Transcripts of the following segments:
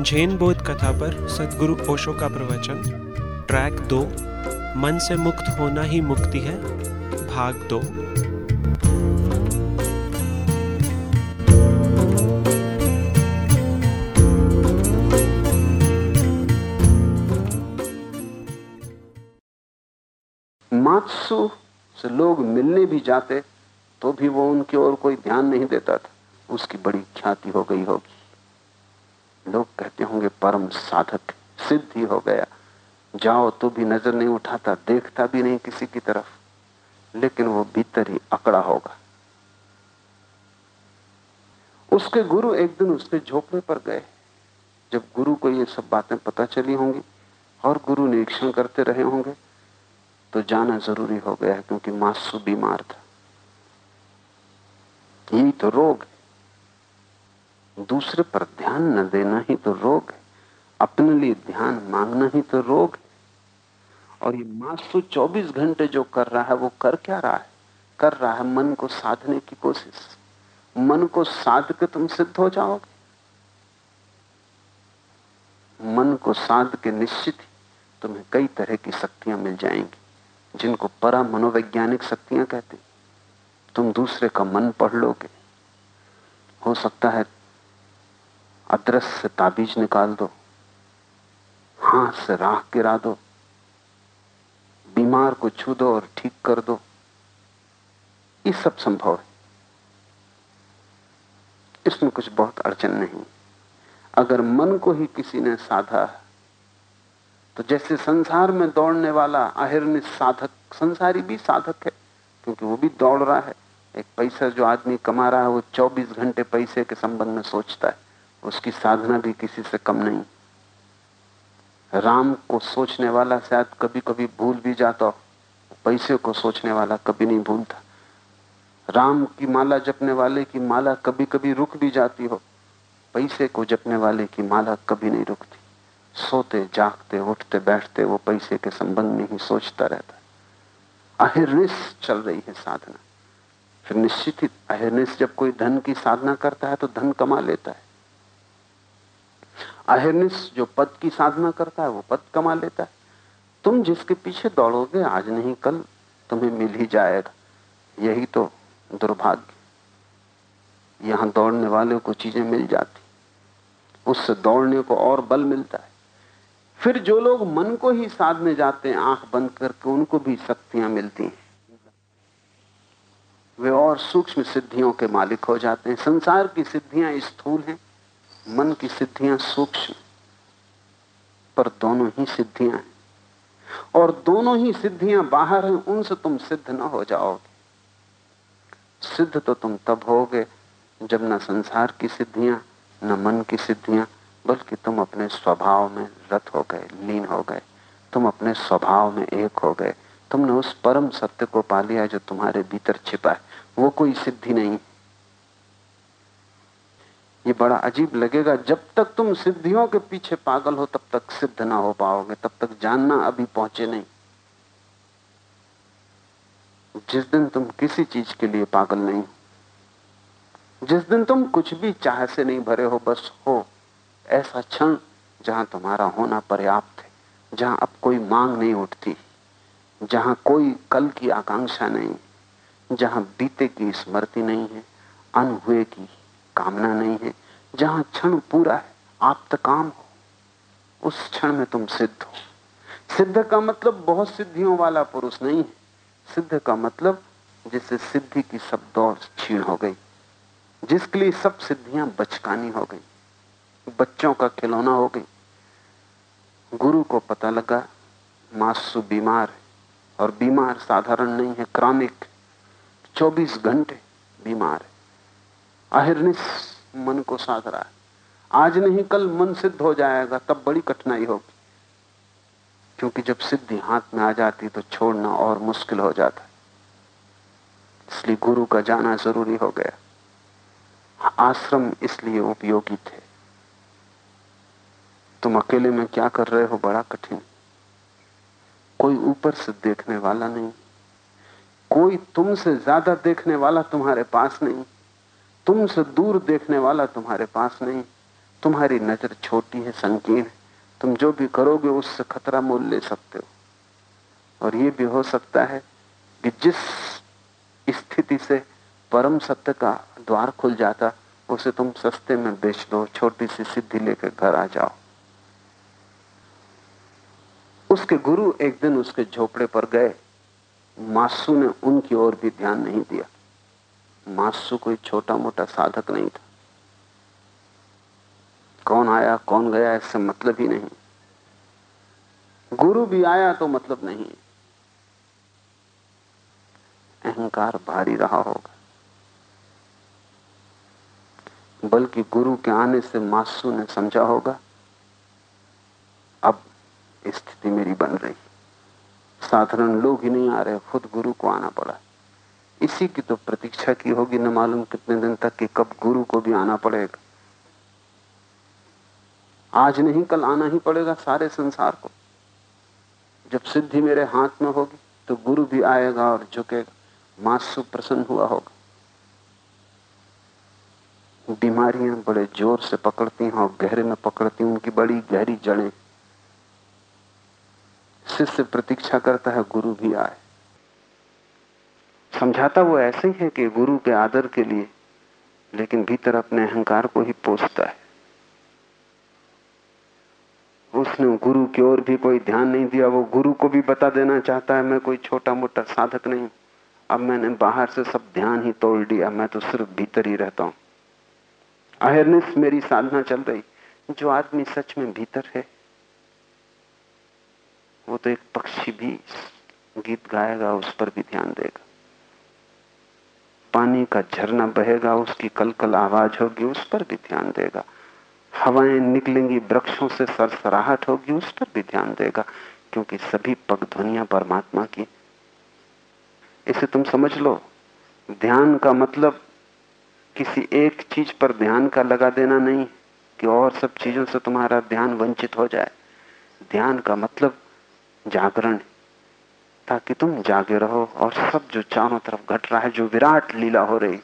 जैन बोध कथा पर सदगुरु ओशो का प्रवचन। ट्रैक दो, मन से मुक्त होना ही मुक्ति है, भाग दो। मात्सु से लोग मिलने भी जाते तो भी वो उनकी ओर कोई ध्यान नहीं देता था। उसकी बड़ी ख्याति हो गई होगी। लोग कहते होंगे, परम साधक सिद्ध ही हो गया। जाओ तो भी नज़र नहीं उठाता, देखता भी नहीं किसी की तरफ़, लेकिन वो भीतर ही अकड़ा होगा। उसके गुरु एक दिन उसके झोपड़े पर गए। जब गुरु को ये सब बातें पता चली होंगी, और गुरु निरीक्षण करते रहे होंगे तो जाना ज़रूरी हो गया क्योंकि मासू बीमार था। यही तो रोग है। दूसरे पर ध्यान न देना ही तो रोग है। अपने लिए ध्यान मांगना ही तो रोग है। और ये मासू 24 घंटे जो कर रहा है, वो कर क्या रहा है? कर रहा है मन को साधने की कोशिश। मन को साध के तुम सिद्ध हो जाओगे। मन को साध के निश्चित ही तुम्हें कई तरह की शक्तियाँ मिल जाएँगी। जिनको परा मनोवैज्ञानिक शक्तियाँ कहते तुम दूसरे का मन पढ़ लोगे। हो सकता है अदृश्य से ताबीज निकाल दो, हाथ से राख गिरा दो, बीमार को छू दो और ठीक कर दो। ये सब संभव है। इसमें कुछ बहुत अड़चन नहीं। अगर मन को ही किसी ने साधा तो जैसे संसार में दौड़ने वाला अहिर्निश साधक, संसारी भी साधक है, क्योंकि वो भी दौड़ रहा है। एक पैसा जो आदमी कमा रहा है, वो 24 घंटे पैसे के संबंध में सोचता है। उसकी साधना भी किसी से कम नहीं। राम को सोचने वाला शायद कभी कभी भूल भी जाता हो पैसे को सोचने वाला कभी नहीं भूलता। राम की माला जपने वाले की माला कभी कभी रुक भी जाती हो, पैसे को जपने वाले की माला कभी नहीं रुकती। सोते, जागते, उठते, बैठते, वो पैसे के संबंध में ही सोचता रहता अहिर्निश चल रही है साधना। फिर निश्चित ही अहिर्निश जब कोई धन की साधना करता है तो धन कमा लेता है। अहिर्निश जो पद की साधना करता है, वो पद कमा लेता है। तुम जिसके पीछे दौड़ोगे, आज नहीं, कल तुम्हें मिल ही जाएगा। यही तो दुर्भाग्य। यहाँ दौड़ने वाले को चीज़ें मिल जाती। उससे दौड़ने को और बल मिलता है। फिर जो लोग मन को ही साधने जाते हैं, आँख बंद करके उनको भी शक्तियाँ मिलती हैं। वे और सूक्ष्म सिद्धियों के मालिक हो जाते हैं। संसार की सिद्धियाँ स्थूल हैं, मन की सिद्धियाँ सूक्ष्म, पर दोनों ही सिद्धियाँ हैं। और दोनों ही सिद्धियाँ बाहर हैं, उनसे तुम सिद्ध ना हो जाओगे। सिद्ध तो तुम तब होगे जब ना संसार की सिद्धियाँ, न मन की सिद्धियाँ बल्कि तुम अपने स्वभाव में रत हो गए, लीन हो गए। तुम अपने स्वभाव में एक हो गए। तुमने उस परम सत्य को पा लिया जो तुम्हारे भीतर छिपा है। वो कोई सिद्धि नहीं। ये बड़ा अजीब लगेगा, जब तक तुम सिद्धियों के पीछे पागल हो, तब तक सिद्ध ना हो पाओगे, तब तक जानना अभी पहुँचे नहीं। जिस दिन तुम किसी चीज़ के लिए पागल नहीं जिस दिन तुम कुछ भी चाह से नहीं भरे हो, बस हो। ऐसा क्षण जहाँ तुम्हारा होना पर्याप्त है, जहाँ अब कोई मांग नहीं उठती, जहाँ कोई कल की आकांक्षा नहीं, जहाँ बीते की स्मृति नहीं है अन हुए की कामना नहीं है, जहाँ क्षण पूरा है आप तक काम हो, उस क्षण में तुम सिद्ध हो। सिद्ध का मतलब बहुत सिद्धियों वाला पुरुष नहीं है। सिद्ध का मतलब जिससे सिद्धि की सब दौड़ छीण हो गई, जिसके लिए सब सिद्धियाँ बचकानी हो गई। बच्चों का खिलौना हो गई गुरु को पता लगा मासु बीमार है और बीमार साधारण नहीं है, क्रामिक। 24 घंटे बीमार है। मन को साध रहा है। आज नहीं, कल मन सिद्ध हो जाएगा, तब बड़ी कठिनाई होगी। क्योंकि जब सिद्धि हाथ में आ जाती तो छोड़ना और मुश्किल हो जाता। इसलिए गुरु का जाना ज़रूरी हो गया। आश्रम इसलिए उपयोगी थे। तुम अकेले में क्या कर रहे हो? बड़ा कठिन। कोई ऊपर से देखने वाला नहीं। कोई तुमसे ज़्यादा देखने वाला तुम्हारे पास नहीं। तुमसे दूर देखने वाला तुम्हारे पास नहीं। तुम्हारी नज़र छोटी है, संकीर्ण है। तुम जो भी करोगे, उससे खतरा मोल ले सकते हो। और ये भी हो सकता है कि जिस स्थिति से परम सत्य का द्वार खुल जाता, उसे तुम सस्ते में बेच दो, छोटी सी सिद्धि लेकर घर आ जाओ। उसके गुरु एक दिन उसके झोपड़े पर गए। मासू ने उनकी ओर भी ध्यान नहीं दिया। मासू कोई छोटा मोटा साधक नहीं था। कौन आया, कौन गया इससे मतलब ही नहीं। गुरु भी आया तो मतलब नहीं। अहंकार भारी रहा होगा। बल्कि गुरु के आने से मासू ने समझा होगा स्थिति मेरी बन रही साधारण लोग ही नहीं आ रहे, खुद गुरु को आना पड़ा। इसी की तो प्रतीक्षा की होगी, न मालूम कितने दिन तक कि कब गुरु को भी आना पड़ेगा। आज नहीं, कल आना ही पड़ेगा सारे संसार को। जब सिद्धि मेरे हाथ में होगी तो गुरु भी आएगा और झुकेगा। मासु प्रसन्न हुआ होगा। बीमारियाँ बड़े ज़ोर से पकड़ती हैं और गहरे में पकड़ती हैं, उनकी बड़ी गहरी जड़ें। शिष्य प्रतीक्षा करता है, गुरु भी आए। समझाता वो ऐसे ही है कि गुरु के आदर के लिए, लेकिन भीतर अपने अहंकार को ही पोसता है। उसने गुरु की ओर भी कोई ध्यान नहीं दिया, वो गुरु को भी बता देना चाहता है, मैं कोई छोटा मोटा साधक नहीं। अब मैंने बाहर से सब ध्यान ही तोड़ दिया, मैं तो सिर्फ़ भीतर ही रहता हूँ। अवेयरनेस मेरी साधना चल रही, जो आदमी सच में भीतर है वो तो एक पक्षी भी गीत गाएगा, उस पर भी ध्यान देगा। पानी का झरना बहेगा, उसकी कल कल आवाज़ होगी, उस पर भी ध्यान देगा। हवाएँ निकलेंगी, वृक्षों से सरसराहट होगी, उस पर भी ध्यान देगा, क्योंकि सभी पग ध्वनिया परमात्मा की। इसे तुम समझ लो। ध्यान का मतलब किसी एक चीज़ पर ध्यान का लगा देना नहीं, कि और सब चीज़ों से तुम्हारा ध्यान वंचित हो जाए। ध्यान का मतलब जागरण, ताकि तुम जागे रहो और सब जो चारों तरफ़ घट रहा है, जो विराट लीला हो रही,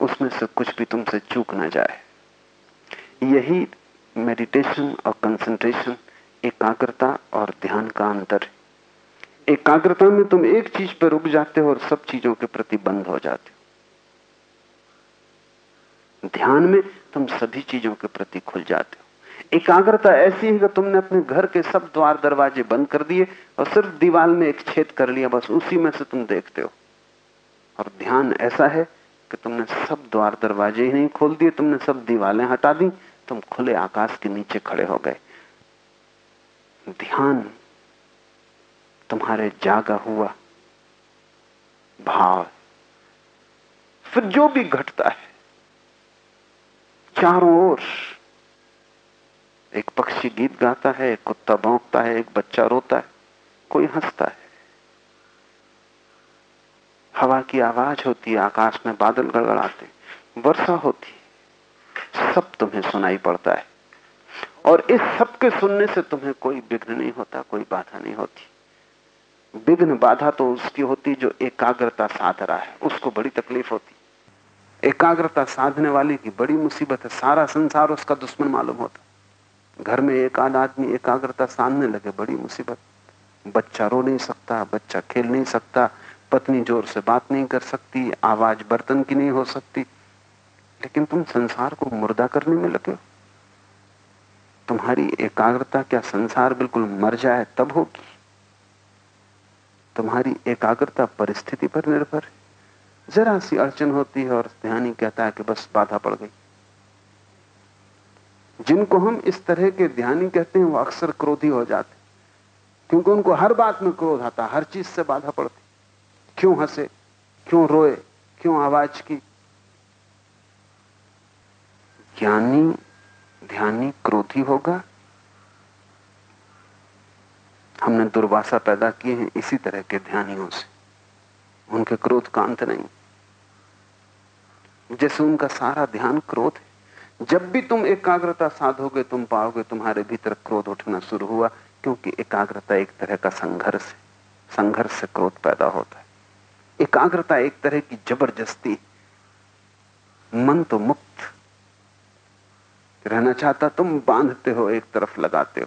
उसमें से कुछ भी तुमसे चूक ना जाए। यही मेडिटेशन और कंसंट्रेशन एकाग्रता और ध्यान का अंतर है। एकाग्रता में तुम एक चीज़ पर रुक जाते हो और सब चीज़ों के प्रति बंद हो जाते हो। ध्यान में तुम सभी चीज़ों के प्रति खुल जाते हो। एकाग्रता ऐसी है कि तुमने अपने घर के सब द्वार दरवाजे बंद कर दिए और सिर्फ़ दीवार में एक छेद कर लिया, बस उसी में से तुम देखते हो। और ध्यान ऐसा है कि तुमने सब द्वार दरवाजे ही नहीं खोल दिए, तुमने सब दीवारें हटा दी, तुम खुले आकाश के नीचे खड़े हो गए। ध्यान तुम्हारे जागा हुआ भाव। फिर जो भी घटता है, चारों ओर एक पक्षी गीत गाता है, एक कुत्ता भौंकता है, एक बच्चा रोता है, कोई हंसता है। हवा की आवाज़ होती है, आकाश में बादल गड़गड़ाते वर्षा होती सब तुम्हें सुनाई पड़ता है। और इस सब के सुनने से तुम्हें कोई विघ्न नहीं होता, कोई बाधा नहीं होती। विघ्न बाधा तो उसकी होती जो एकाग्रता साध रहा है, उसको बड़ी तकलीफ़ होती एकाग्रता साधने वाले की बड़ी मुसीबत है, सारा संसार उसका दुश्मन मालूम होता। घर में एक आध आदमी एकाग्रता सामने लगे, बड़ी मुसीबत। बच्चा रो नहीं सकता, बच्चा खेल नहीं सकता, पत्नी ज़ोर से बात नहीं कर सकती, आवाज़ बर्तन की नहीं हो सकती। लेकिन तुम संसार को मुर्दा करने में लगे तुम्हारी एकाग्रता क्या संसार बिल्कुल मर जाए तब होगी? तुम्हारी एकाग्रता परिस्थिति पर निर्भर जरा सी अड़चन होती है और ध्यान कहता है कि बस बाधा पड़ गई। जिनको हम इस तरह के ध्यानी कहते हैं, वो अक्सर क्रोधी हो जाते क्योंकि उनको हर बात में क्रोध आता, हर चीज़ से बाधा पड़ती। क्यों हंसे? क्यों रोए? क्यों आवाज़ की? ज्ञानी, ध्यानी क्रोधी होगा। हमने दुर्वासा पैदा किए हैं इसी तरह के ध्यानियों से। उनके क्रोध का अंत नहीं। जैसे उनका सारा ध्यान क्रोध है। जब भी तुम एकाग्रता साधोगे, तुम पाओगे तुम्हारे भीतर क्रोध उठना शुरू हुआ, क्योंकि एकाग्रता एक तरह का संघर्ष है। संघर्ष से क्रोध पैदा होता है। एकाग्रता एक तरह की ज़बरदस्ती मन तो मुक्त। रहना चाहता तुम, बांधते हो, एक तरफ़ लगाते हो।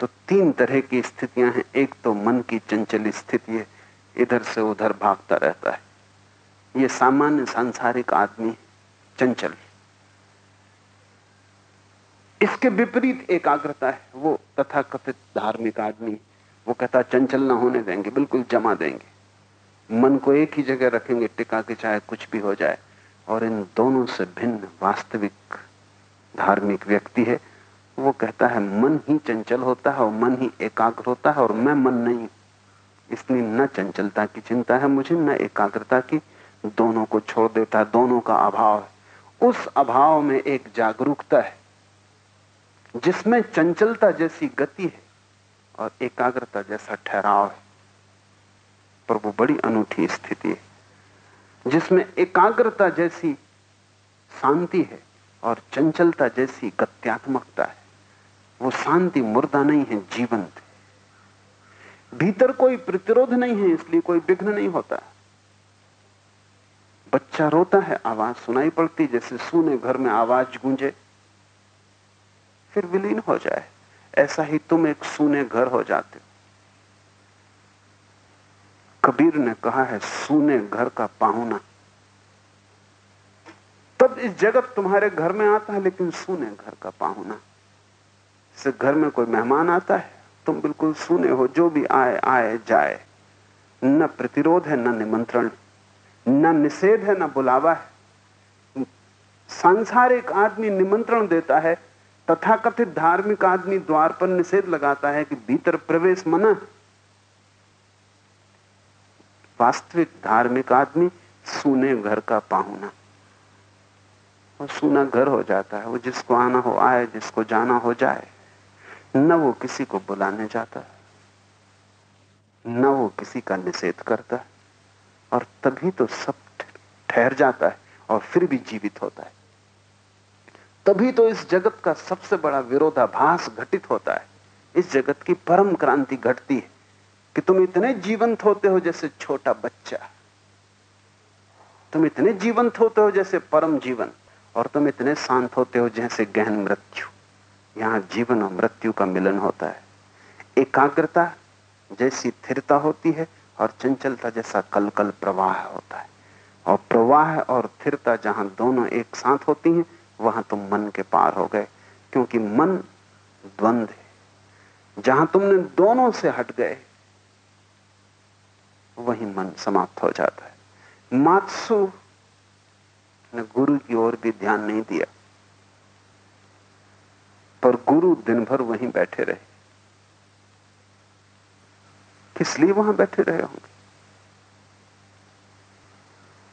तो तीन तरह की स्थितियाँ हैं। एक तो मन की चंचल स्थिति है। इधर से उधर भागता रहता है। ये सामान्य सांसारिक आदमी चंचल। इसके विपरीत एकाग्रता है। वो तथाकथित धार्मिक आदमी वो कहता, चंचल ना होने देंगे, बिल्कुल जमा देंगे। मन को एक ही जगह रखेंगे, टिका के चाहे कुछ भी हो जाए। और इन दोनों से भिन्न वास्तविक धार्मिक व्यक्ति है। वो कहता है, मन ही चंचल होता है और मन ही एकाग्र होता है और मैं मन नहीं इसलिए न चंचलता की चिंता है मुझे, न एकाग्रता की। दोनों को छोड़ देता है दोनों का अभाव है। उस अभाव में एक जागरूकता है। जिसमें चंचलता जैसी गति है और एकाग्रता जैसा ठहराव है। पर वो बड़ी अनूठी स्थिति है, जिसमें एकाग्रता जैसी शांति है और चंचलता जैसी गत्यात्मकता है। वो शांति मुर्दा नहीं है, जीवंत है। भीतर कोई प्रतिरोध नहीं है, इसलिए कोई विघ्न नहीं होता। बच्चा रोता है, आवाज़ सुनाई पड़ती, जैसे सुने घर में आवाज़ गूंजे। फिर विलीन हो जाए। ऐसा ही तुम एक सुने घर हो जाते हो। कबीर ने कहा है, सुने घर का पाहुना। तब इस जगत तुम्हारे घर में आता है, लेकिन सुने घर का पाहुना। से घर में कोई मेहमान आता है, तुम बिल्कुल सुने हो, जो भी आए आए, जाए। न प्रतिरोध है, न निमंत्रण। न निषेध है, न बुलावा है। सांसारिक आदमी निमंत्रण देता है तथाकथित धार्मिक आदमी द्वार पर निषेध लगाता है कि भीतर प्रवेश मना। वास्तविक धार्मिक आदमी सुने घर का पाहुना। और सुना घर हो जाता है, वो जिसको आना हो आए, जिसको जाना हो जाए। न वो किसी को बुलाने जाता, न वो किसी का निषेध करता, और तभी तो सब ठहर जाता है और फिर भी जीवित होता है। तभी तो इस जगत का सबसे बड़ा विरोधाभास घटित होता है। इस जगत की परम क्रांति घटती है कि तुम इतने जीवंत होते हो जैसे छोटा बच्चा। तुम इतने जीवंत होते हो जैसे परम जीवन और तुम इतने शांत होते हो जैसे गहन मृत्यु। यहाँ जीवन और मृत्यु का मिलन होता है। एकाग्रता जैसी स्थिरता होती है और चंचलता जैसा कल कल प्रवाह होता है। और प्रवाह और स्थिरता जहाँ दोनों एक साथ होती हैं वहाँ तुम मन के पार हो गए, क्योंकि मन द्वंद है। जहाँ तुमने दोनों से हट गए, वही मन समाप्त हो जाता है। मात्सु ने गुरु की ओर भी ध्यान नहीं दिया, पर गुरु दिन भर वहीं बैठे रहे। किस लिए वहाँ बैठे रहे होंगे?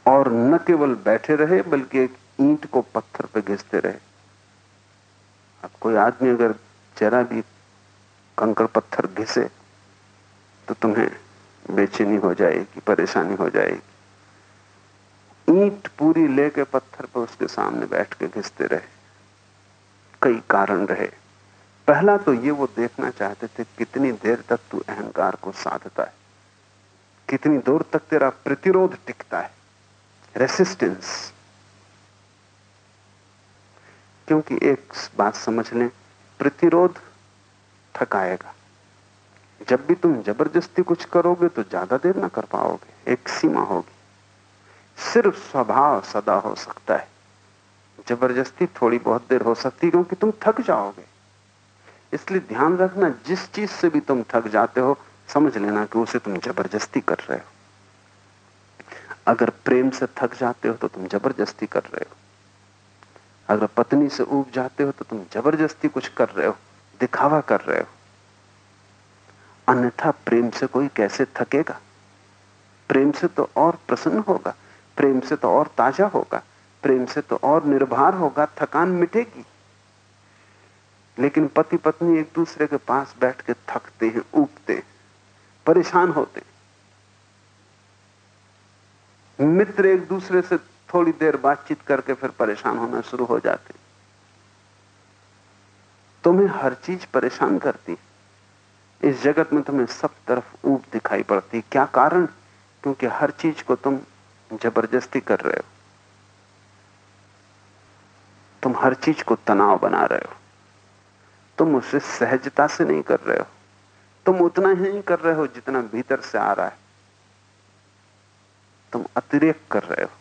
और न केवल बैठे रहे, बल्कि एक ईंट को पत्थर पे घिसते रहे। अब कोई आदमी अगर जरा भी कंकड़ पत्थर घिसे तो तुम्हें बेचैनी हो जाएगी, परेशानी हो जाएगी। ईंट पूरी लेके पत्थर पर उसके सामने बैठ के घिसते रहे। कई कारण रहे। पहला तो ये वो देखना चाहते थे, कितनी देर तक तू अहंकार को साधता है। कितनी दूर तक तेरा प्रतिरोध टिकता है। रेसिस्टेंस क्योंकि एक बात समझ लें, प्रतिरोध थकाएगा जब भी तुम ज़बरदस्ती कुछ करोगे तो ज़्यादा देर ना कर पाओगे, एक सीमा होगी। सिर्फ़ स्वभाव सदा हो सकता है। ज़बरदस्ती थोड़ी बहुत देर हो सकती है क्योंकि तुम थक जाओगे। इसलिए ध्यान रखना, जिस चीज़ से भी तुम थक जाते हो, समझ लेना कि उसे तुम ज़बरदस्ती कर रहे हो। अगर प्रेम से थक जाते हो तो तुम ज़बरदस्ती कर रहे हो। अगर पत्नी से उब जाते हो तो तुम ज़बरदस्ती कुछ कर रहे हो, दिखावा कर रहे हो। अन्यथा प्रेम से कोई कैसे थकेगा? प्रेम से तो और प्रसन्न होगा, प्रेम से तो और ताज़ा होगा, प्रेम से तो और निर्भर होगा, थकान मिटेगी। लेकिन पति पत्नी एक दूसरे के पास बैठ के थकते हैं उगते परेशान होते मित्र एक दूसरे से थोड़ी देर बातचीत करके फिर परेशान होना शुरू हो जाते तुम्हें हर चीज़ परेशान करती इस जगत में तुम्हें सब तरफ़ ऊप दिखाई पड़ती क्या कारण? क्योंकि हर चीज़ को तुम ज़बरदस्ती कर रहे हो। तुम हर चीज़ को तनाव बना रहे हो। तुम उसे सहजता से नहीं कर रहे हो। तुम उतना ही नहीं कर रहे हो जितना भीतर से आ रहा है। तुम अतिरेक कर रहे हो।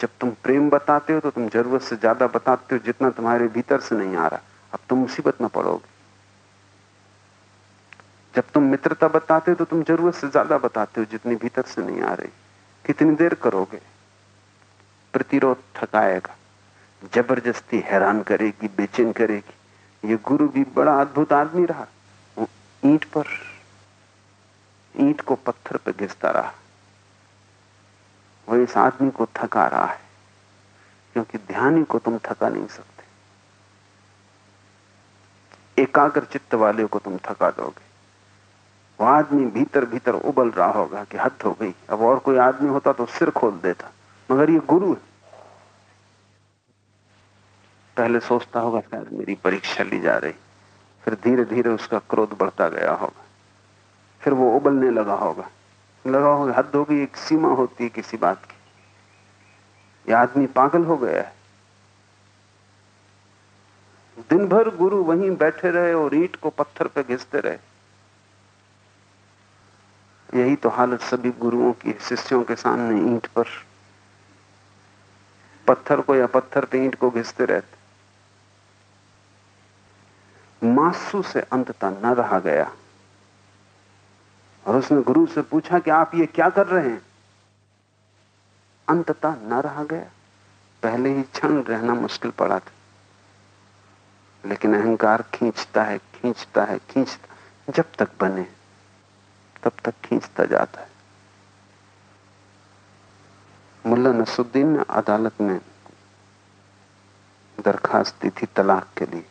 जब तुम प्रेम बताते हो तो तुम ज़रूरत से ज़्यादा बताते हो, जितना तुम्हारे भीतर से नहीं आ रहा। अब तुम मुसीबत में पड़ोगे। जब तुम मित्रता बताते हो तो तुम ज़रूरत से ज़्यादा बताते हो, जितनी भीतर से नहीं आ रही। कितनी देर करोगे? प्रतिरोध थकाएगा ज़बरदस्ती हैरान करेगी, बेचैन करेगी। ये गुरु भी बड़ा अद्भुत आदमी रहा। वो ईंट पर, ईंट को पत्थर पर घिसता रहा। वो इस आदमी को थका रहा है, क्योंकि ध्यान को तुम थका नहीं सकते। एकाग्र चित्त वाले को तुम थका दोगे। वो आदमी भीतर भीतर उबल रहा होगा कि हद हो गई। अब और कोई आदमी होता तो सिर खोल देता, मगर ये गुरु है। पहले सोचता होगा, शायद मेरी परीक्षा ली जा रही। फिर धीरे धीरे उसका क्रोध बढ़ता गया होगा। फिर वो उबलने लगा होगा। लगा होगा हद हो गई, एक सीमा होती है किसी बात की। यह आदमी पागल हो गया है। दिन भर गुरु वहीं बैठे रहे और ईट को पत्थर पे घिसते रहे। यही तो हालत सभी गुरुओं की शिष्यों के सामने ईंट पर। पत्थर को या पत्थर पे ईंट को घिसते रहते। मासू से अंततः न रहा गया। और उसने गुरु से पूछा कि आप ये क्या कर रहे हैं? अंततः न रहा गया। पहले ही क्षण रहना मुश्किल पड़ा था। लेकिन अहंकार खींचता है खींचता है, खींचता जब तक बने, तब तक खींचता जाता है। मुल्ला नसुद्दीन ने अदालत में दरखास्त दी थी तलाक के लिए।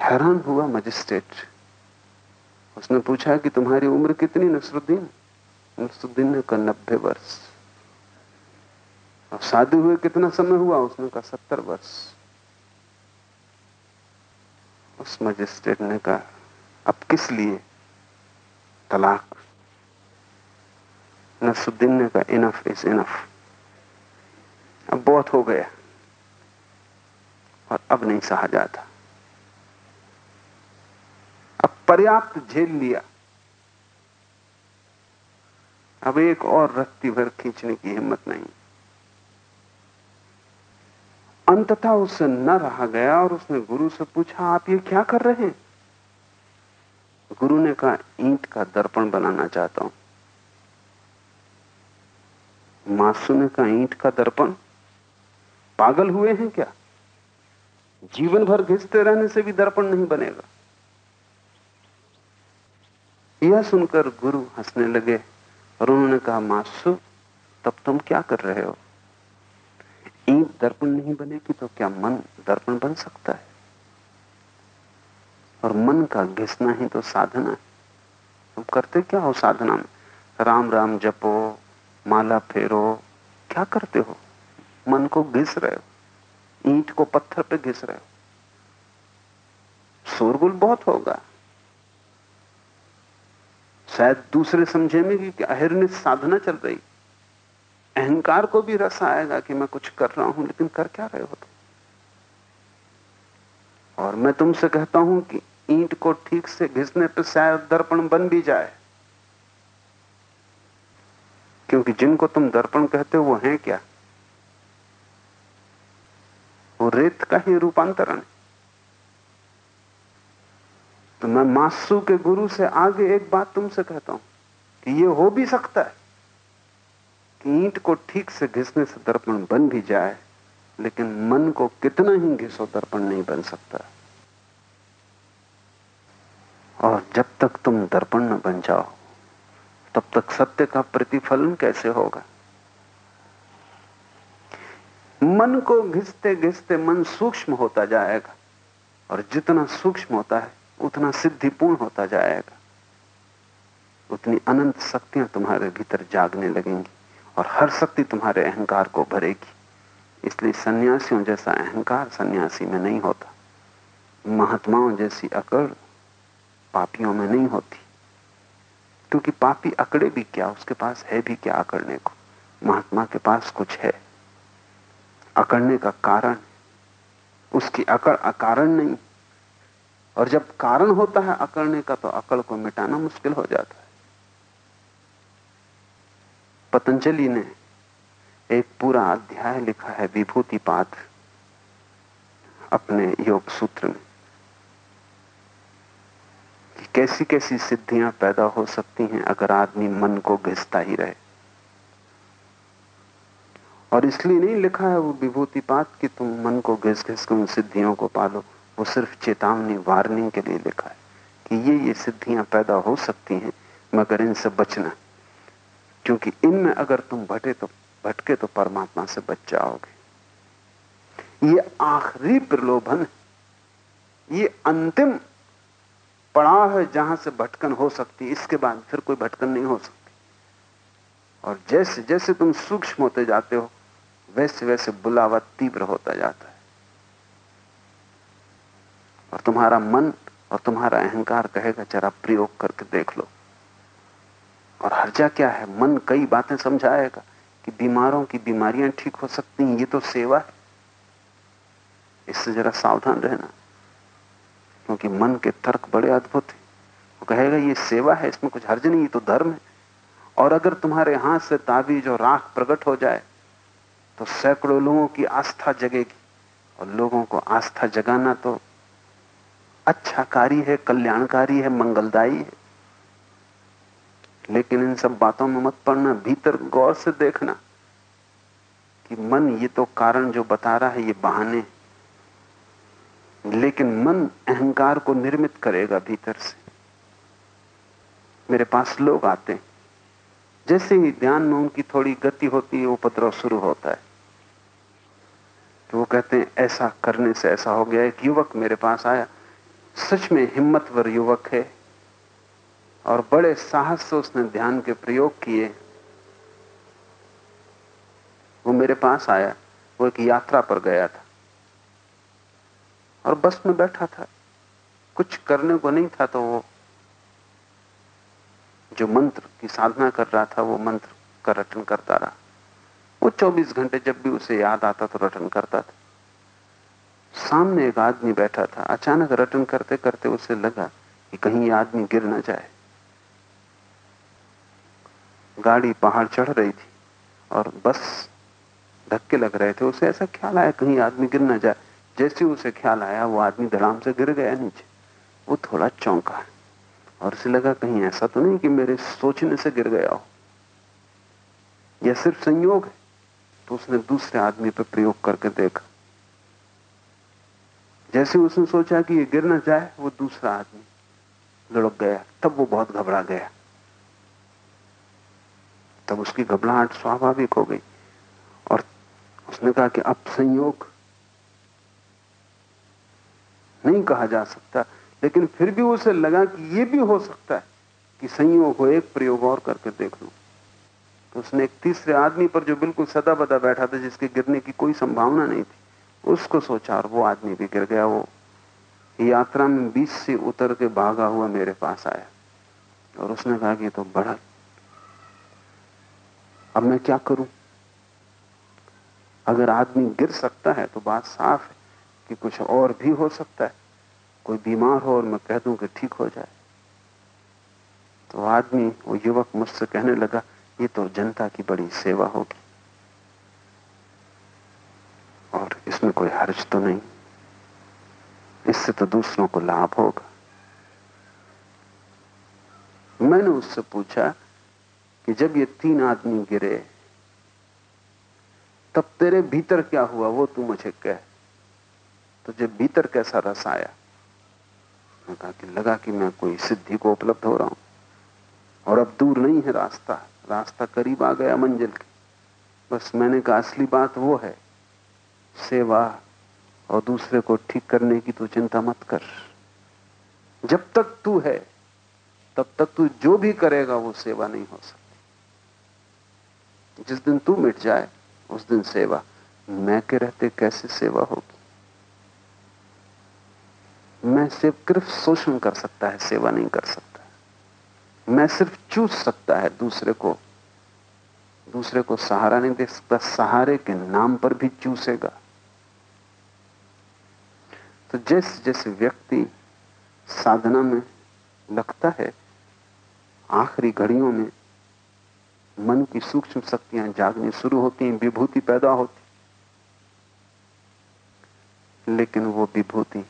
हैरान हुआ मजिस्ट्रेट। उसने पूछा कि तुम्हारी उम्र कितनी, नसरुद्दीन? नसरुद्दीन ने कहा, नब्बे वर्ष। और शादी हुए कितना समय हुआ? उसने कहा, सत्तर वर्ष। उस मजिस्ट्रेट ने कहा, अब किस लिए तलाक? नसरुद्दीन ने कहा इनफ इज़ इनफ अब बहुत हो गया। और अब नहीं सहा जाता। अब पर्याप्त झेल लिया। अब एक और रत्ती भर खींचने की हिम्मत नहीं। अंततः उससे न रहा गया और उसने गुरु से पूछा, आप ये क्या कर रहे हैं? गुरु ने कहा, ईंट का दर्पण बनाना चाहता हूँ। मासू ने कहा, ईंट का दर्पण? पागल हुए हैं क्या? जीवन भर घिसते रहने से भी दर्पण नहीं बनेगा। यह सुनकर गुरु हंसने लगे और उन्होंने कहा मासु तब तुम क्या कर रहे हो? ईंट दर्पण नहीं बनेगी तो क्या मन दर्पण बन सकता है? और मन का घिसना ही तो साधना है। तुम करते क्या हो साधना में? राम राम जपो, माला फेरो, क्या करते हो? मन को घिस रहे हो, ईंट को पत्थर पे घिस रहे हो। शोरगुल बहुत होगा। शायद दूसरे समझे में कि अहिर्नित साधना चल रही। अहंकार को भी रस आएगा कि मैं कुछ कर रहा हूँ, लेकिन कर क्या रहे हो तुम? और मैं तुमसे कहता हूँ कि ईंट को ठीक से घिसने पर शायद दर्पण बन भी जाए। क्योंकि जिनको तुम दर्पण कहते हो, वो हैं क्या? वो रेत का ही रूपांतरण है। तो मैं मासू के गुरु से आगे एक बात तुमसे कहता हूँ कि ये हो भी सकता है कि ईंट को ठीक से घिसने से दर्पण बन भी जाए, लेकिन मन को कितना ही घिसो दर्पण नहीं बन सकता। और जब तक तुम दर्पण न बन जाओ, तब तक सत्य का प्रतिफलन कैसे होगा? मन को घिसते घिसते मन सूक्ष्म होता जाएगा, और जितना सूक्ष्म होता है उतना सिद्धिपूर्ण होता जाएगा। उतनी अनंत शक्तियाँ तुम्हारे भीतर जागने लगेंगी और हर शक्ति तुम्हारे अहंकार को भरेगी। इसलिए सन्यासियों जैसा अहंकार सन्यासी में नहीं होता। महात्माओं जैसी अकड़ पापियों में नहीं होती। क्योंकि पापी अकड़े भी क्या? उसके पास है भी क्या अकड़ने को? महात्मा के पास कुछ है। अकड़ने का कारण, उसकी अकड़ अकारण नहीं। और जब कारण होता है अकड़ने का तो अकड़ को मिटाना मुश्किल हो जाता है। पतंजलि ने एक पूरा अध्याय लिखा है विभूति पाद अपने योग सूत्र में, कि कैसी कैसी सिद्धियाँ पैदा हो सकती हैं अगर आदमी मन को घिसता ही रहे। और इसलिए नहीं लिखा है वो विभूति पात कि तुम मन को घिस घिस के उन सिद्धियों को पालो। वो सिर्फ़ चेतावनी वार्निंग के लिए लिखा है कि ये ये सिद्धियाँ पैदा हो सकती हैं, मगर इनसे बचना। क्योंकि इनमें अगर तुम भटे तो भटके तो परमात्मा से बच जाओगे। ये आखिरी प्रलोभन ये अंतिम पड़ाव है जहाँ से भटकन हो सकती है। इसके बाद फिर कोई भटकन नहीं हो सकती। और जैसे जैसे तुम सूक्ष्म होते जाते हो, वैसे वैसे बुलावा तीव्र होता जाता है। और तुम्हारा मन और तुम्हारा अहंकार कहेगा, जरा प्रयोग करके देख लो। और हर्जा क्या है? मन कई बातें समझाएगा कि बीमारों की बीमारियाँ ठीक हो सकती हैं, ये तो सेवा है। इससे जरा सावधान रहना, क्योंकि मन के तर्क बड़े अद्भुत हैं। वो कहेगा, ये सेवा है, इसमें कुछ हर्ज नहीं, ये तो धर्म है। और अगर तुम्हारे हाथ से ताबीज और राख प्रकट हो जाए तो सैकड़ों लोगों की आस्था जगेगी। और लोगों को आस्था जगाना तो अच्छा कार्य है, कल्याणकारी है, मंगलदायी है। लेकिन इन सब बातों में मत पड़ना, भीतर गौर से देखना कि मन ये तो कारण जो बता रहा है, ये बहाने। लेकिन मन अहंकार को निर्मित करेगा भीतर से। मेरे पास लोग आते हैं। जैसे ही ध्यान में उनकी थोड़ी गति होती है, उपद्रव शुरू होता है। तो वो कहते हैं, ऐसा करने से ऐसा हो गया, एक युवक मेरे पास आया। सच में हिम्मतवर युवक है और बड़े साहस से उसने ध्यान के प्रयोग किए। वो मेरे पास आया, वो एक यात्रा पर गया था और बस में बैठा था। कुछ करने को नहीं था तो वो जो मंत्र की साधना कर रहा था, वो मंत्र का रटन करता रहा। वो 24 घंटे जब भी उसे याद आता तो रटन करता था। सामने एक आदमी बैठा था। अचानक रटन करते करते उसे लगा कि कहीं ये आदमी गिर ना जाए। गाड़ी पहाड़ चढ़ रही थी और बस धक्के लग रहे थे। उसे ऐसा ख्याल आया कहीं आदमी गिर ना जाए। जैसे उसे ख्याल आया, वो आदमी धड़ाम से गिर गया नीचे। वो थोड़ा चौंका और उसे लगा कहीं ऐसा तो नहीं कि मेरे सोचने से गिर गया हो। यह सिर्फ़ संयोग है। तो उसने दूसरे आदमी पर प्रयोग करके देखा। जैसे उसने सोचा कि ये गिर ना जाए, वो दूसरा आदमी लुढ़क गया। तब वो बहुत घबरा गया। तब उसकी घबराहट स्वाभाविक हो गई। और उसने कहा कि अब संयोग नहीं कहा जा सकता। लेकिन फिर भी उसे लगा कि यह भी हो सकता है कि संयोग हो, एक प्रयोग और करके देख लू। तो उसने एक तीसरे आदमी पर जो बिल्कुल सदा बदा बैठा था, जिसके गिरने की कोई संभावना नहीं थी। उसको सोचा और वो आदमी भी गिर गया, वो यात्रा में बीच से उतर के भागा हुआ मेरे पास आया। और उसने कहा कि तो बड़ा अब मैं क्या करूँ? अगर आदमी गिर सकता है तो बात साफ़ है कि कुछ और भी हो सकता है। कोई बीमार हो और मैं कह दूँ कि ठीक हो जाए। तो आदमी, वो युवक मुझसे कहने लगा, ये तो जनता की बड़ी सेवा होगी और इसमें कोई हर्ज तो नहीं। इससे तो दूसरों को लाभ होगा। मैंने उससे पूछा कि जब ये तीन आदमी गिरे, तब तेरे भीतर क्या हुआ, वो तू मुझे कह। तो जब भीतर कैसा रस आया, मैं कहा कि लगा कि मैं कोई सिद्धि को उपलब्ध हो रहा हूँ। और अब दूर नहीं है रास्ता। रास्ता करीब आ गया मंजिल के। बस मैंने कहा, असली बात वो है सेवा और दूसरे को ठीक करने की तू चिंता मत कर। जब तक तू है, तब तक तू जो भी करेगा, वो सेवा नहीं हो सकती। जिस दिन तू मिट जाए, उस दिन सेवा। मैं के रहते कैसे सेवा होगी? मैं सिर्फ़ शोषण कर सकता है, सेवा नहीं कर सकता। मैं सिर्फ़ चूस सकता है दूसरे को। दूसरे को सहारा नहीं दे सकता, सहारे के नाम पर भी चूसेगा। तो जैसे जैसे व्यक्ति साधना में लगता है, आखिरी घड़ियों में मन की सूक्ष्म शक्तियाँ जागनी शुरू होती हैं, विभूति पैदा होती लेकिन वो विभूति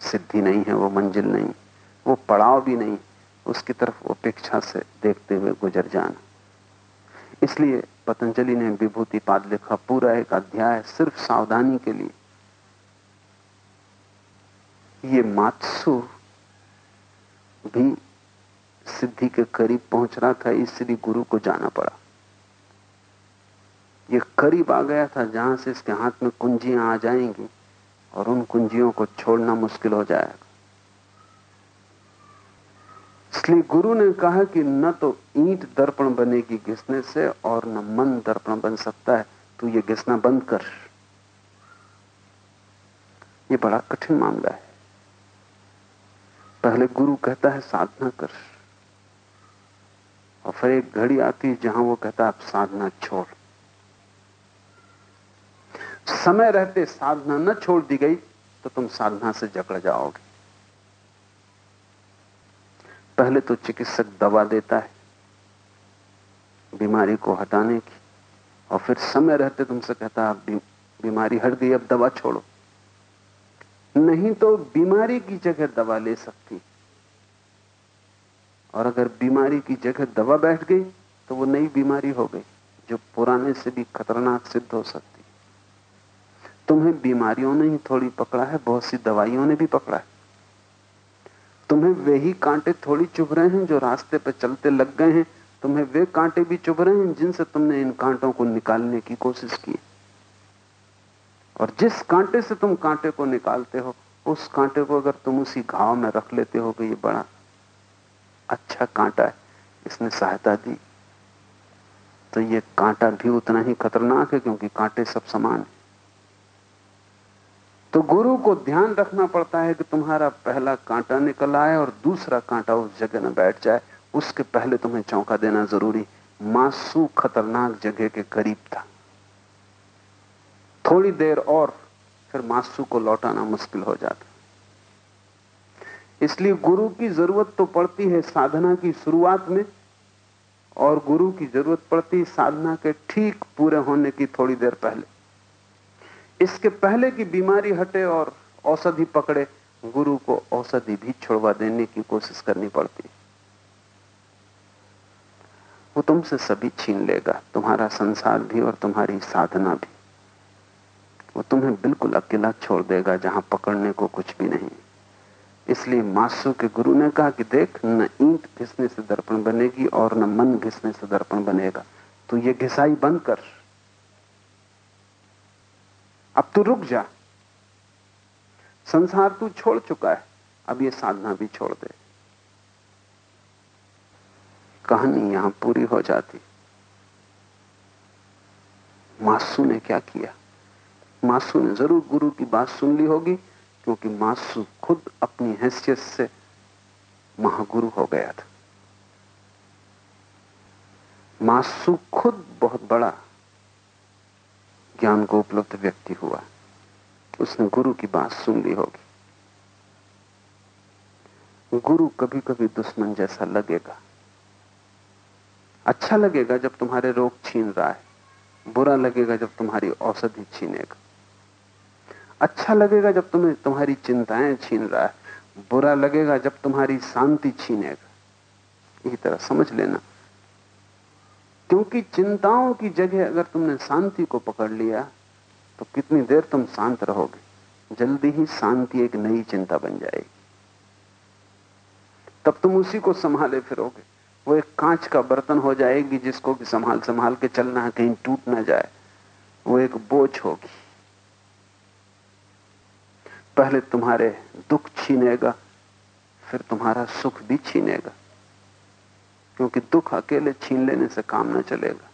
सिद्धि नहीं है, वो मंजिल नहीं, वो पड़ाव भी नहीं, उसकी तरफ़ उपेक्षा से देखते हुए गुजर जाना। इसलिए पतंजलि ने विभूति पाद लिखा, पूरा एक अध्याय सिर्फ़ सावधानी के लिए ये मात्सु भी सिद्धि के करीब पहुँच रहा था, इसलिए गुरु को जाना पड़ा। ये करीब आ गया था, जहाँ से इसके हाथ में कुंजियाँ आ जाएँगी और उन कुंजियों को छोड़ना मुश्किल हो जाएगा। इसलिए गुरु ने कहा कि न तो ईंट दर्पण बनेगी घिसने से और न मन दर्पण बन सकता है, तू ये घिसना बंद कर। ये बड़ा कठिन मामला है। पहले गुरु कहता है, साधना कर। और फिर एक घड़ी आती है जहाँ वो कहता है अब साधना छोड़। समय रहते साधना न छोड़ दी गई तो तुम साधना से जकड़ जाओगे। पहले तो चिकित्सक दवा देता है, बीमारी को हटाने की। और फिर समय रहते तुमसे कहता है, आप बीमारी हट गई, अब दवा छोड़ो। नहीं तो बीमारी की जगह दवा ले सकती। और अगर बीमारी की जगह दवा बैठ गई तो वो नई बीमारी हो गई, जो पुराने से भी खतरनाक सिद्ध हो सकती। तुम्हें बीमारियों ने ही थोड़ी पकड़ा है, बहुत सी दवाइयों ने भी पकड़ा है। तुम्हें वे ही कांटे थोड़ी चुभ रहे हैं, जो रास्ते पर चलते लग गए हैं। तुम्हें वे कांटे भी चुभ रहे हैं, जिनसे तुमने इन कांटों को निकालने की कोशिश की और जिस कांटे से तुम कांटे को निकालते हो, उस कांटे को अगर तुम उसी घाव में रख लेते हो कि ये बड़ा अच्छा कांटा है, इसने सहायता दी तो ये कांटा भी उतना ही खतरनाक है क्योंकि कांटे सब समान है। तो गुरु को ध्यान रखना पड़ता है कि तुम्हारा पहला कांटा निकल आए और दूसरा कांटा उस जगह में बैठ जाए। उसके पहले तुम्हें चौंका देना ज़रूरी। मासू खतरनाक जगह के करीब था। थोड़ी देर और, फिर मासू को लौटाना मुश्किल हो जाता। इसलिए गुरु की ज़रूरत तो पड़ती है साधना की शुरुआत में, और गुरु की ज़रूरत पड़ती है साधना के ठीक पूरे होने की थोड़ी देर पहले। इसके पहले की बीमारी हटे और औषधि पकड़े, गुरु को औषधि भी छोड़वा देने की कोशिश करनी पड़ती है। वो तुमसे सभी छीन लेगा, तुम्हारा संसार भी और तुम्हारी साधना भी। वो तुम्हें बिल्कुल अकेला छोड़ देगा, जहाँ पकड़ने को कुछ भी नहीं। इसलिए मासू के गुरु ने कहा कि देख, न ईंट घिसने से दर्पण बनेगी और न मन घिसने से दर्पण बनेगा। तो ये घिसाई बंद कर। अब तू रुक जा। संसार तू छोड़ चुका है, अब ये साधना भी छोड़ दे। कहानी यहाँ पूरी हो जाती। मासू ने क्या किया? मासू ने ज़रूर गुरु की बात सुन ली होगी, क्योंकि मासू खुद अपनी हैसियत से महागुरु हो गया था। मासू खुद बहुत बड़ा ज्ञान को उपलब्ध व्यक्ति हुआ। उसने गुरु की बात सुन ली होगी। गुरु कभी कभी दुश्मन जैसा लगेगा। अच्छा लगेगा जब तुम्हारे रोग छीन रहा है, बुरा लगेगा जब तुम्हारी औषधि छीनेगा। अच्छा लगेगा जब तुम्हें तुम्हारी चिंताएँ छीन रहा है, बुरा लगेगा जब तुम्हारी शांति छीनेगा। यही तरह समझ लेना। क्योंकि चिंताओं की जगह अगर तुमने शांति को पकड़ लिया तो कितनी देर तुम शांत रहोगे? जल्दी ही शांति एक नई चिंता बन जाएगी। तब तुम उसी को संभाले फिरोगे। वो एक कांच का बर्तन हो जाएगी जिसको भी संभाल संभाल के चलना है, कहीं टूट ना जाए। वो एक बोझ होगी। पहले तुम्हारे दुख छीनेगा, फिर तुम्हारा सुख भी छीनेगा। क्योंकि दुख अकेले छीन लेने से काम न चलेगा।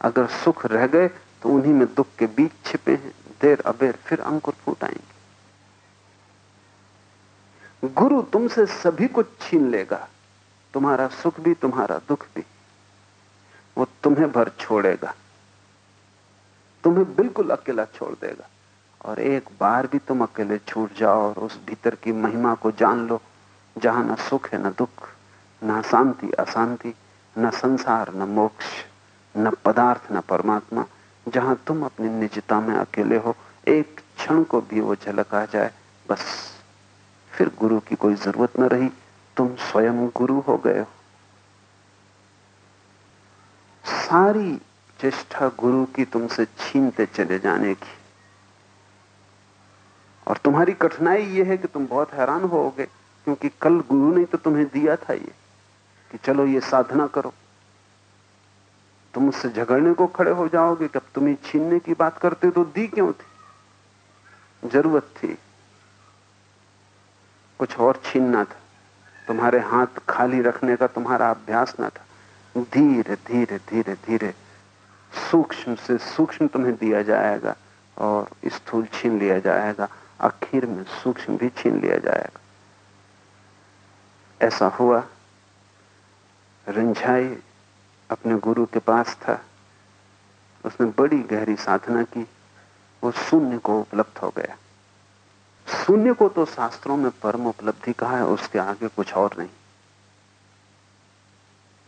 अगर सुख रह गए तो उन्हीं में दुख के बीच छिपे हैं। देर अबेर फिर अंकुर फूट आएँगे। गुरु तुमसे सभी कुछ छीन लेगा। तुम्हारा सुख भी, तुम्हारा दुख भी। वो तुम्हें भर छोड़ेगा। तुम्हें बिल्कुल अकेला छोड़ देगा। और एक बार भी तुम अकेले छूट जाओ और उस भीतर की महिमा को जान लो, जहाँ न सुख है, न दुख, न शांति अशांति, न संसार, न मोक्ष, न पदार्थ, न परमात्मा। जहाँ तुम अपनी निजता में अकेले हो, एक क्षण को भी वो झलक आ जाए, बस। फिर गुरु की कोई ज़रूरत न रही, तुम स्वयं गुरु हो गए हो। सारी चेष्टा गुरु की तुमसे छीनते चले जाने की। और तुम्हारी कठिनाई ये है कि तुम बहुत हैरान होगे क्योंकि कल गुरु ने तो तुम्हें दिया था ये, कि चलो ये साधना करो। तुम उससे झगड़ने को खड़े हो जाओगे, कि अब तुम्हें छीनने की बात करते तो दी क्यों थी? ज़रूरत थी। कुछ और छीनना था। तुम्हारे हाथ खाली रखने का तुम्हारा अभ्यास ना था। धीरे धीरे धीरे धीरे सूक्ष्म से सूक्ष्म तुम्हें दिया जाएगा और स्थूल छीन लिया जाएगा। आखिर में सूक्ष्म भी छीन लिया जाएगा। ऐसा हुआ, रंझाई अपने गुरु के पास था। उसने बड़ी गहरी साधना की, वो शून्य को उपलब्ध हो गया। शून्य को तो शास्त्रों में परम उपलब्धि कहा है, उसके आगे कुछ और नहीं।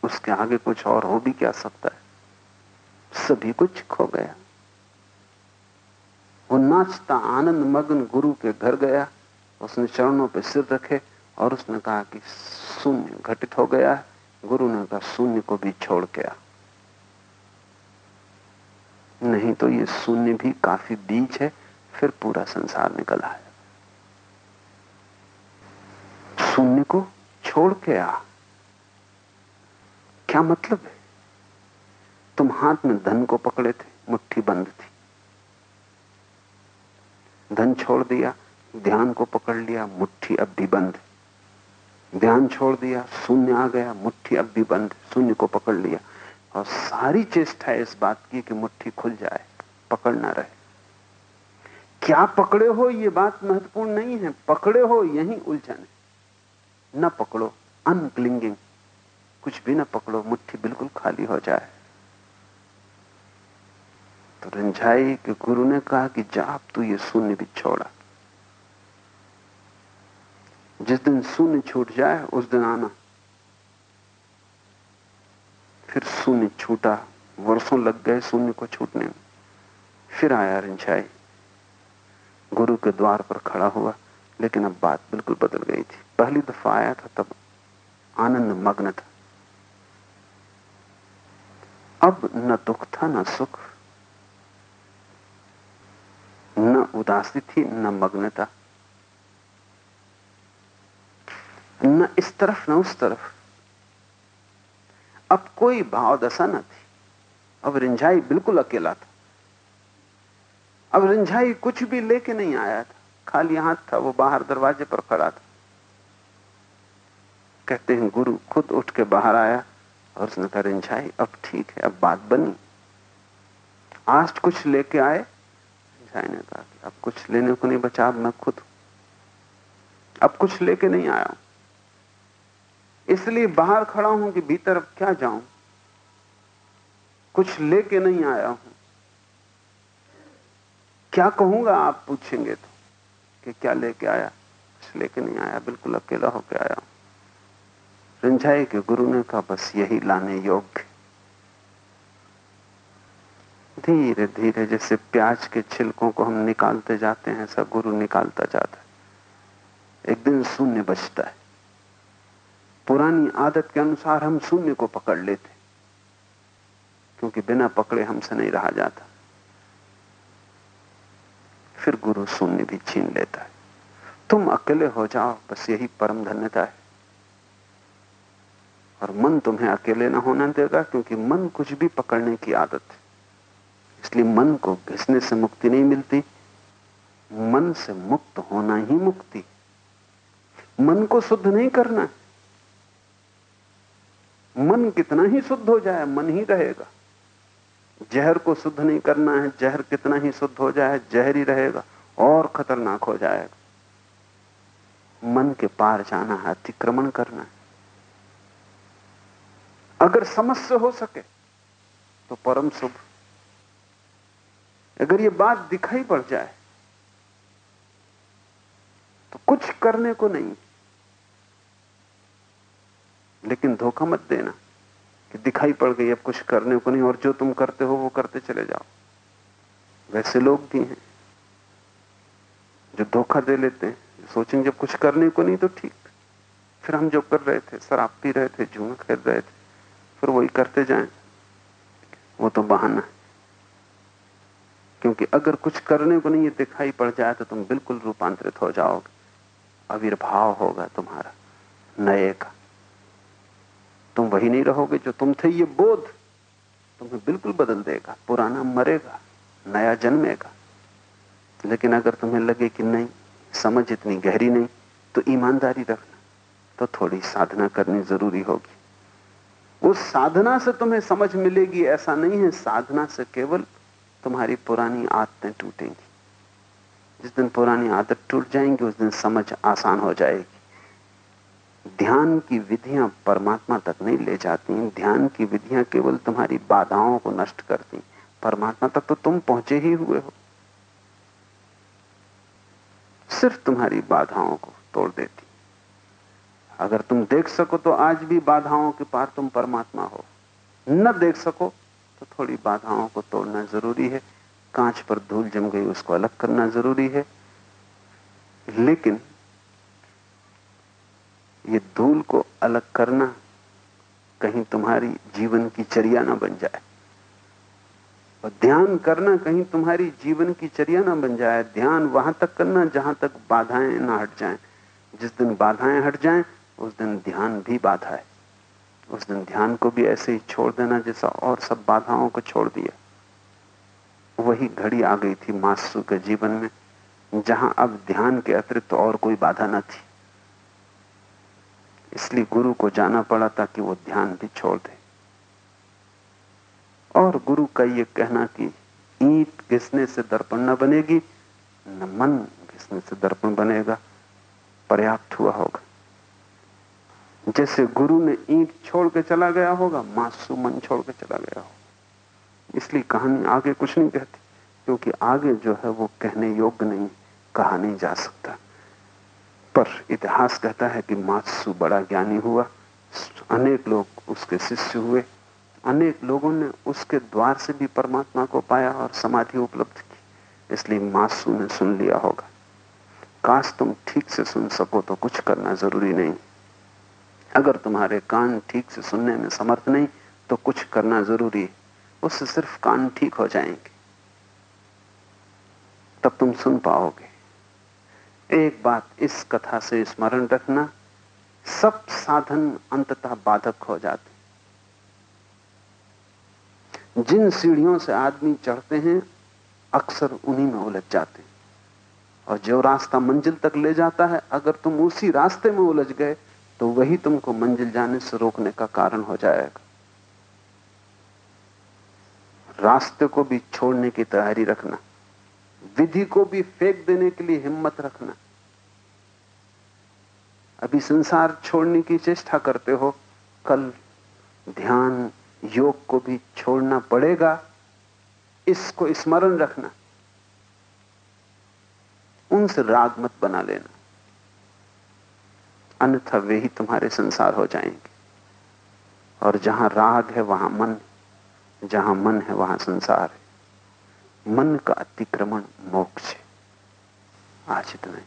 उसके आगे कुछ और हो भी क्या सकता है? सभी कुछ खो गया। वो नाचता आनंद मग्न गुरु के घर गया, उसने चरणों पर सिर रखे और उसने कहा कि शून्य घटित हो गया गुरु ने कहा, शून्य को भी छोड़ आ। नहीं तो ये शून्य भी काफ़ी बीज है, फिर पूरा संसार निकल आया। शून्य को छोड़ के आ। क्या मतलब है? तुम हाथ में धन को पकड़े थे, मुट्ठी बंद थी। धन छोड़ दिया, ध्यान को पकड़ लिया, मुट्ठी अब भी बंद। ध्यान छोड़ दिया, शून्य आ गया, मुट्ठी अब भी बंद, शून्य को पकड़ लिया। और सारी चेष्टा इस बात की कि मुट्ठी खुल जाए, पकड़ ना रहे। क्या पकड़े हो, ये बात महत्वपूर्ण नहीं है। पकड़े हो, यही उलझन है। न पकड़ो, अनक्लिंगिंग। कुछ भी ना पकड़ो, मुट्ठी बिल्कुल खाली हो जाए। तो रंझाई के गुरु ने कहा कि जा, अब तू ये शून्य भी छोड़ा। जिस दिन शून्य छूट जाए, उस दिन आना। फिर शून्य छूटा, वर्षों लग गए शून्य को छूटने में। फिर आया रंझाई गुरु के द्वार पर खड़ा हुआ, लेकिन अब बात बिल्कुल बदल गई थी। पहली दफ़ा आया था, तब आनंद मग्न था। अब न दुख था, न सुख। न उदासी थी, न मग्नता। न इस तरफ़, न उस तरफ़। अब कोई भाव दशा न थी। अब रिंझाई बिल्कुल अकेला था। अब रिंझाई कुछ भी लेके नहीं आया था। खाली हाथ था, वो बाहर दरवाजे पर खड़ा था। कहते हैं, गुरु खुद उठ के बाहर आया और उसने कहा, रिंझाई, अब ठीक है, अब बात बनी। आज कुछ लेके आए रिंझाई ने कहा कि अब कुछ लेने को नहीं बचा, अब मैं खुद अब कुछ लेके नहीं आया इसलिए बाहर खड़ा हूँ कि भीतर अब क्या जाऊँ? कुछ लेके नहीं आया हूँ। क्या कहूँगा, आप पूछेंगे तो कि क्या लेके आया? कुछ लेके नहीं आया, बिल्कुल अकेला होके आया हूँ। रंझाई के गुरु ने कहा, बस यही लाने योग्य धीरे धीरे जैसे प्याज के छिलकों को हम निकालते जाते हैं सब गुरु निकालता जाता है। एक दिन शून्य बचता है। पुरानी आदत के अनुसार हम शून्य को पकड़ लेते क्योंकि बिना पकड़े हमसे नहीं रहा जाता। फिर गुरु शून्य भी छीन लेता है। तुम अकेले हो जाओ, बस यही परम धन्यता है। और मन तुम्हें अकेले ना होना देगा, क्योंकि मन कुछ भी पकड़ने की आदत है। इसलिए मन को घिसने से मुक्ति नहीं मिलती? मन से मुक्त होना ही मुक्ति। मन को शुद्ध नहीं करना मन कितना ही शुद्ध हो जाए, मन ही रहेगा। जहर को शुद्ध नहीं करना है, जहर कितना ही शुद्ध हो जाए, जहर ही रहेगा, और खतरनाक हो जाएगा। मन के पार जाना है, अतिक्रमण करना है। अगर समझ से हो सके तो परम शुभ। अगर ये बात दिखाई पड़ जाए तो कुछ करने को नहीं। लेकिन धोखा मत देना कि दिखाई पड़ गई, अब कुछ करने को नहीं, और जो तुम करते हो, वो करते चले जाओ। वैसे लोग भी हैं जो धोखा दे लेते हैं, सोचेंगे जब कुछ करने को नहीं तो ठीक। फिर हम जो कर रहे थे, शराब पी रहे थे जुआ खेल रहे थे, फिर वही करते जाएँ, वो तो बहाना है। क्योंकि अगर कुछ करने को नहीं दिखाई पड़ जाए तो तुम बिल्कुल रूपांतरित हो जाओगे। आविर्भाव होगा तुम्हारा, नए का। तुम वही नहीं रहोगे जो तुम थे, ये बोध तुम्हें बिल्कुल बदल देगा। पुराना मरेगा, नया जन्मेगा। लेकिन अगर तुम्हें लगे कि नहीं, समझ इतनी गहरी नहीं तो ईमानदारी रखना तो थोड़ी साधना करनी ज़रूरी होगी। उस साधना से तुम्हें समझ मिलेगी, ऐसा नहीं है साधना से केवल तुम्हारी पुरानी आदतें टूटेंगी। जिस दिन पुरानी आदत टूट जाएँगी, उस दिन समझ आसान हो जाएगी। ध्यान की विधियाँ परमात्मा तक नहीं ले जाती। ध्यान की विधियाँ केवल तुम्हारी बाधाओं को नष्ट करती। परमात्मा तक तो तुम पहुँचे ही हुए हो। सिर्फ़ तुम्हारी बाधाओं को तोड़ देती। अगर तुम देख सको तो आज भी बाधाओं के पार तुम परमात्मा हो। न देख सको तो थोड़ी बाधाओं को तोड़ना ज़रूरी है। कांच पर धूल जम गई, उसको अलग करना ज़रूरी है। लेकिन ये धूल को अलग करना कहीं तुम्हारी जीवन की चर्या ना बन जाए। और ध्यान करना कहीं तुम्हारी जीवन की चर्या ना बन जाए। ध्यान वहाँ तक करना जहाँ तक बाधाएँ ना हट जाएँ। जिस दिन बाधाएँ हट जाएँ, उस दिन ध्यान भी बाधा है। उस दिन ध्यान को भी ऐसे ही छोड़ देना जैसा और सब बाधाओं को छोड़ दिया। वही घड़ी आ गई थी मासू के जीवन में, जहाँ अब ध्यान के अतिरिक्त तो और कोई बाधा न थी। इसलिए गुरु को जाना पड़ा था कि वो ध्यान भी छोड़ दे। और गुरु का ये कहना कि ईट घिसने से दर्पण न बनेगी, न मन घिसने से दर्पण बनेगा, पर्याप्त हुआ होगा। जैसे गुरु ने ईंट छोड़ के चला गया होगा मासू मन छोड़ के चला गया होगा। इसलिए कहानी आगे कुछ नहीं कहती, क्योंकि आगे जो है वो कहने योग्य नहीं, कहा नहीं जा सकता। पर इतिहास कहता है कि मासू बड़ा ज्ञानी हुआ, अनेक लोग उसके शिष्य हुए, अनेक लोगों ने उसके द्वार से भी परमात्मा को पाया और समाधि उपलब्ध की, इसलिए मासू ने सुन लिया होगा। काश तुम ठीक से सुन सको तो कुछ करना ज़रूरी नहीं। अगर तुम्हारे कान ठीक से सुनने में समर्थ नहीं तो कुछ करना ज़रूरी है। उससे सिर्फ़ कान ठीक हो जाएँगे। तब तुम सुन पाओगे। एक बात इस कथा से स्मरण रखना, सब साधन अंततः बाधक हो जाते जिन सीढ़ियों से आदमी चढ़ते हैं, अक्सर उन्हीं में उलझ जाते हैं। और जो रास्ता मंजिल तक ले जाता है, अगर तुम उसी रास्ते में उलझ गए तो वही तुमको मंजिल जाने से रोकने का कारण हो जाएगा। रास्ते को भी छोड़ने की तैयारी रखना, विधि को भी फेंक देने के लिए हिम्मत रखना। अभी संसार छोड़ने की चेष्टा करते हो, कल ध्यान योग को भी छोड़ना पड़ेगा, इसको स्मरण रखना। उनसे राग मत बना लेना। अन्यथा वे ही तुम्हारे संसार हो जाएँगे। और जहाँ राग है, वहाँ मन जहाँ मन है, वहाँ संसार है। मन का अतिक्रमण मोक्ष है। आज इतना ही।